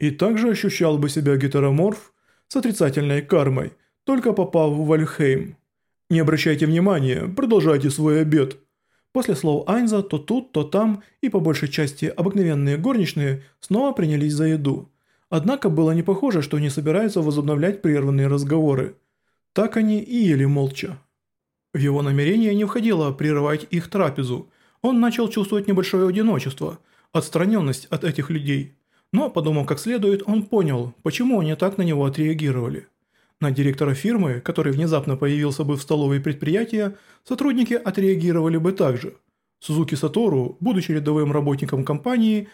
и также ощущал бы себя гетероморф с отрицательной кармой, только попав в Вальхейм. Не обращайте внимания, продолжайте свой обед. После слов Айнза то тут, то там и по большей части обыкновенные горничные снова принялись за еду. Однако было не похоже, что они собираются возобновлять прерванные разговоры. Так они и ели молча. В его намерение не входило прерывать их трапезу. Он начал чувствовать небольшое одиночество, отстраненность от этих людей. Но, подумав как следует, он понял, почему они так на него отреагировали. На директора фирмы, который внезапно появился бы в столовой предприятия, сотрудники отреагировали бы так же. Сузуки Сатору, будучи рядовым работником компании,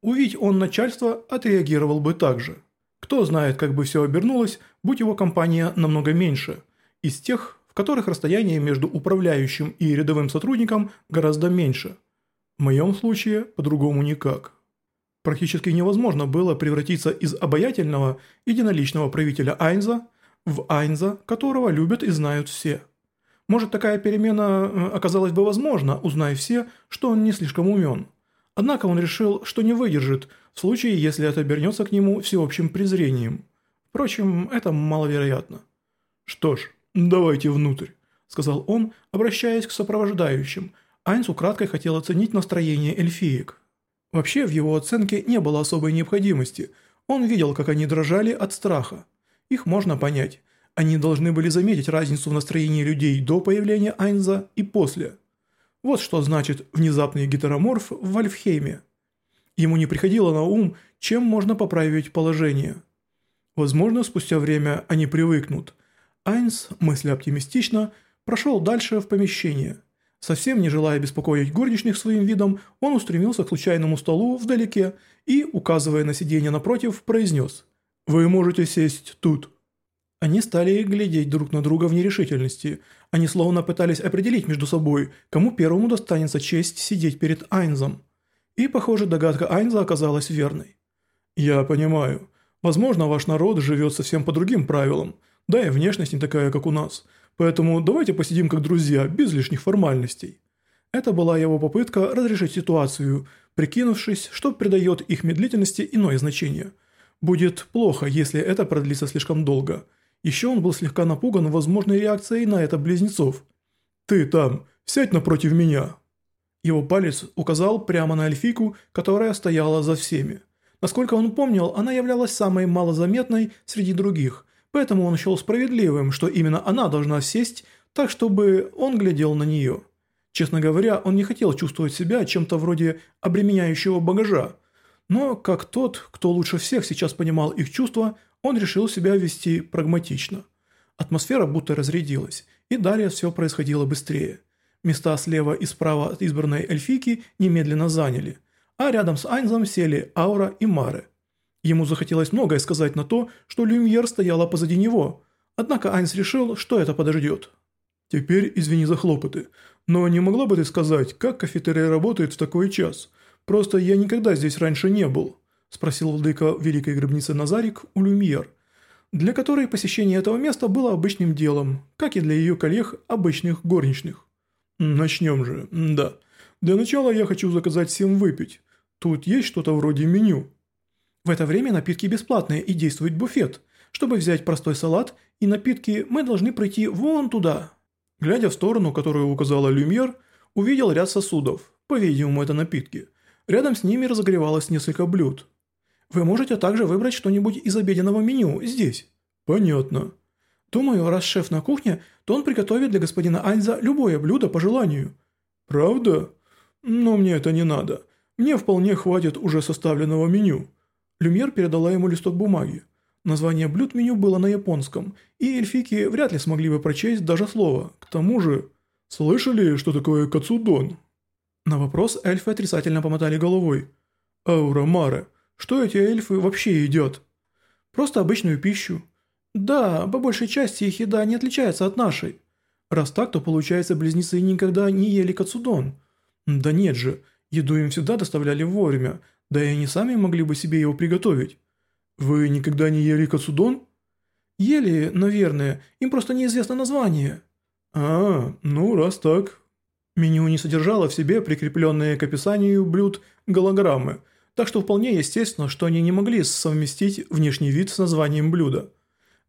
увидь он начальство, отреагировал бы так же. Кто знает, как бы все обернулось, будь его компания намного меньше. Из тех, в которых расстояние между управляющим и рядовым сотрудником гораздо меньше. В моем случае по-другому никак. Практически невозможно было превратиться из обаятельного единоличного правителя Айнза в Айнза, которого любят и знают все. Может, такая перемена э, оказалась бы возможна, узнай все, что он не слишком умен. Однако он решил, что не выдержит, в случае, если это обернется к нему всеобщим презрением. Впрочем, это маловероятно. «Что ж, давайте внутрь», – сказал он, обращаясь к сопровождающим. Айнс украдкой хотел оценить настроение эльфиек. Вообще, в его оценке не было особой необходимости. Он видел, как они дрожали от страха. Их можно понять. Они должны были заметить разницу в настроении людей до появления Айнза и после. Вот что значит внезапный гетероморф в Вальфхейме. Ему не приходило на ум, чем можно поправить положение. Возможно, спустя время они привыкнут. Айнз, мысля оптимистично, прошел дальше в помещение – Совсем не желая беспокоить горничных своим видом, он устремился к случайному столу вдалеке и, указывая на сиденье напротив, произнес «Вы можете сесть тут». Они стали глядеть друг на друга в нерешительности. Они словно пытались определить между собой, кому первому достанется честь сидеть перед Айнзом. И, похоже, догадка Айнза оказалась верной. «Я понимаю. Возможно, ваш народ живет совсем по другим правилам. Да и внешность не такая, как у нас». Поэтому давайте посидим как друзья, без лишних формальностей. Это была его попытка разрешить ситуацию, прикинувшись, что придает их медлительности иное значение. Будет плохо, если это продлится слишком долго. Еще он был слегка напуган возможной реакцией на это близнецов. «Ты там, сядь напротив меня!» Его палец указал прямо на эльфику, которая стояла за всеми. Насколько он помнил, она являлась самой малозаметной среди других, поэтому он считал справедливым, что именно она должна сесть, так чтобы он глядел на нее. Честно говоря, он не хотел чувствовать себя чем-то вроде обременяющего багажа, но как тот, кто лучше всех сейчас понимал их чувства, он решил себя вести прагматично. Атмосфера будто разрядилась, и далее все происходило быстрее. Места слева и справа от избранной эльфийки немедленно заняли, а рядом с Айнзом сели Аура и Мары – Ему захотелось многое сказать на то, что Люмьер стояла позади него, однако Айнс решил, что это подождет. «Теперь извини за хлопоты, но не могла бы ты сказать, как кафетерия работает в такой час? Просто я никогда здесь раньше не был», – спросил владыка Великой гробницы Назарик у Люмьер, для которой посещение этого места было обычным делом, как и для ее коллег обычных горничных. «Начнем же, да. Для начала я хочу заказать всем выпить. Тут есть что-то вроде меню». В это время напитки бесплатные и действует буфет. Чтобы взять простой салат и напитки, мы должны пройти вон туда. Глядя в сторону, которую указала Люмьер, увидел ряд сосудов. По-видимому, это напитки. Рядом с ними разогревалось несколько блюд. Вы можете также выбрать что-нибудь из обеденного меню здесь. Понятно. Думаю, раз шеф на кухне, то он приготовит для господина Айнза любое блюдо по желанию. Правда? Но мне это не надо. Мне вполне хватит уже составленного меню. Люмьер передала ему листок бумаги. Название блюд меню было на японском, и эльфики вряд ли смогли бы прочесть даже слово. К тому же... «Слышали, что такое кацудон?» На вопрос эльфы отрицательно помотали головой. «Аура Мара, что эти эльфы вообще едят?» «Просто обычную пищу». «Да, по большей части их еда не отличается от нашей». «Раз так, то получается, близнецы никогда не ели кацудон». «Да нет же, еду им всегда доставляли вовремя, да и они сами могли бы себе его приготовить. Вы никогда не ели кацудон? Ели, наверное, им просто неизвестно название. А, ну раз так. Меню не содержало в себе прикрепленные к описанию блюд голограммы, так что вполне естественно, что они не могли совместить внешний вид с названием блюда.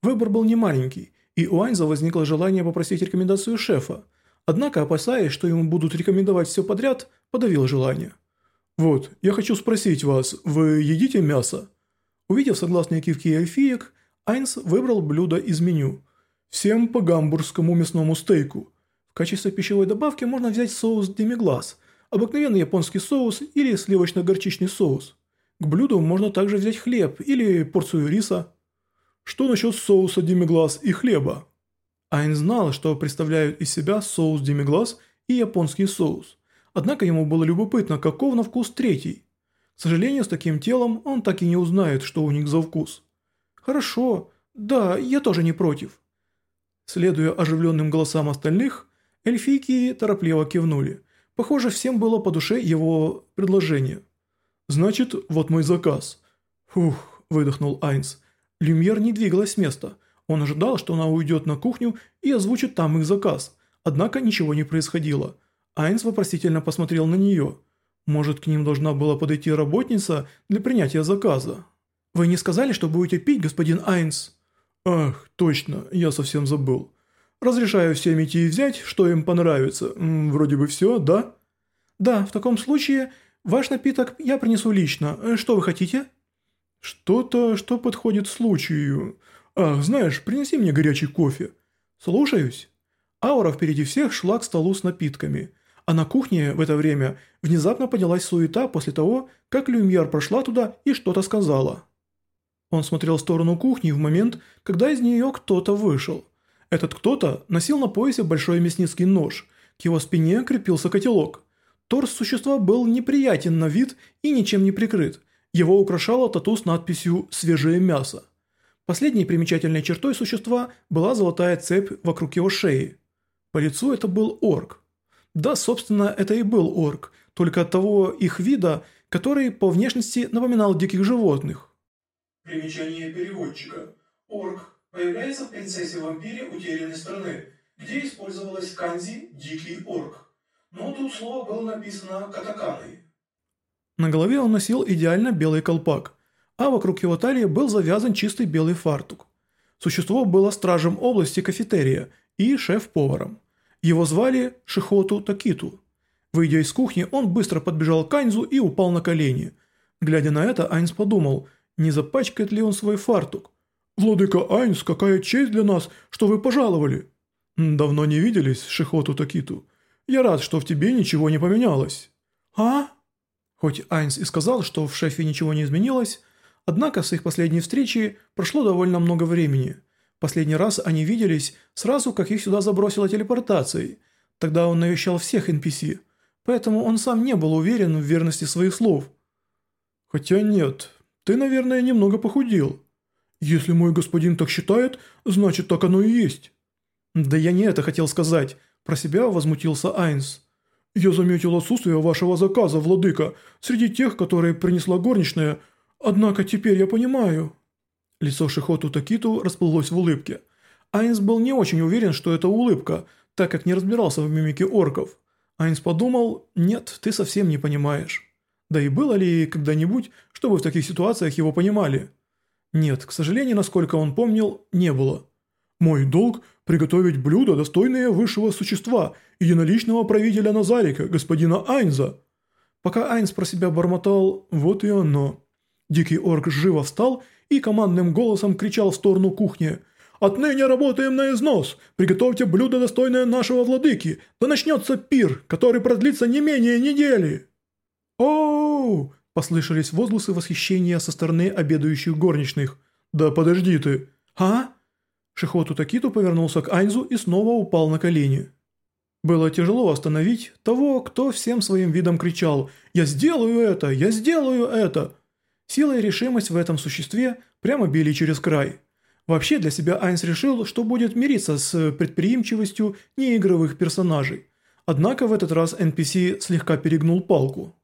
Выбор был немаленький, и у Айнза возникло желание попросить рекомендацию шефа, однако, опасаясь, что ему будут рекомендовать все подряд, подавил желание. Вот, я хочу спросить вас, вы едите мясо? Увидев согласные кивки эльфиек, Айнс выбрал блюдо из меню. Всем по гамбургскому мясному стейку. В качестве пищевой добавки можно взять соус демиглаз, обыкновенный японский соус или сливочно-горчичный соус. К блюду можно также взять хлеб или порцию риса. Что насчет соуса демиглаз и хлеба? Айнс знал, что представляют из себя соус демиглаз и японский соус. Однако ему было любопытно, каков на вкус третий. К сожалению, с таким телом он так и не узнает, что у них за вкус. Хорошо, да, я тоже не против. Следуя оживленным голосам остальных, эльфийки торопливо кивнули. Похоже, всем было по душе его предложение. «Значит, вот мой заказ». «Фух», – выдохнул Айнс. Люмьер не двигалась с места. Он ожидал, что она уйдет на кухню и озвучит там их заказ. Однако ничего не происходило – Айнс вопросительно посмотрел на нее. Может, к ним должна была подойти работница для принятия заказа? «Вы не сказали, что будете пить, господин Айнс?» «Ах, точно, я совсем забыл. Разрешаю всем идти и взять, что им понравится. М -м, вроде бы все, да?» «Да, в таком случае ваш напиток я принесу лично. Э, что вы хотите?» «Что-то, что подходит случаю. Ах, знаешь, принеси мне горячий кофе». «Слушаюсь». Аура впереди всех шла к столу с напитками – а на кухне в это время внезапно поднялась суета после того, как Люмьер прошла туда и что-то сказала. Он смотрел в сторону кухни в момент, когда из нее кто-то вышел. Этот кто-то носил на поясе большой мясницкий нож, к его спине крепился котелок. Торс существа был неприятен на вид и ничем не прикрыт, его украшало тату с надписью «Свежее мясо». Последней примечательной чертой существа была золотая цепь вокруг его шеи. По лицу это был орк. Да, собственно, это и был орк, только от того их вида, который по внешности напоминал диких животных. Примечание переводчика. Орк появляется в «Принцессе-вампире утерянной страны», где использовалась канзи «дикий орк». Но тут слово было написано катаканой. На голове он носил идеально белый колпак, а вокруг его талии был завязан чистый белый фартук. Существо было стражем области кафетерия и шеф-поваром. Его звали Шихоту Такиту. Выйдя из кухни, он быстро подбежал к Айнзу и упал на колени. Глядя на это, Айнз подумал, не запачкает ли он свой фартук. «Владыка Айнс, какая честь для нас, что вы пожаловали!» «Давно не виделись, Шихоту Такиту. Я рад, что в тебе ничего не поменялось». «А?» Хоть Айнс и сказал, что в шефе ничего не изменилось, однако с их последней встречи прошло довольно много времени – Последний раз они виделись сразу, как их сюда забросило телепортацией. Тогда он навещал всех NPC, поэтому он сам не был уверен в верности своих слов. «Хотя нет, ты, наверное, немного похудел. Если мой господин так считает, значит так оно и есть». «Да я не это хотел сказать», – про себя возмутился Айнс. «Я заметил отсутствие вашего заказа, владыка, среди тех, которые принесла горничная, однако теперь я понимаю». Лицо Шихоту Такиту расплылось в улыбке. Айнс был не очень уверен, что это улыбка, так как не разбирался в мимике орков. Айнс подумал, нет, ты совсем не понимаешь. Да и было ли когда-нибудь, чтобы в таких ситуациях его понимали? Нет, к сожалению, насколько он помнил, не было. Мой долг – приготовить блюдо, достойное высшего существа, единоличного правителя Назарика, господина Айнза. Пока Айнс про себя бормотал, вот и оно. Дикий орк живо встал и командным голосом кричал в сторону кухни. «Отныне работаем на износ! Приготовьте блюдо, достойное нашего владыки! Да начнется пир, который продлится не менее недели!» «Оу!» – послышались возгласы восхищения со стороны обедающих горничных. «Да подожди ты!» «А?» Шихоту Такиту повернулся к Айнзу и снова упал на колени. Было тяжело остановить того, кто всем своим видом кричал «Я сделаю это! Я сделаю это!» Сила и решимость в этом существе прямо били через край. Вообще для себя Айнс решил, что будет мириться с предприимчивостью неигровых персонажей. Однако в этот раз NPC слегка перегнул палку.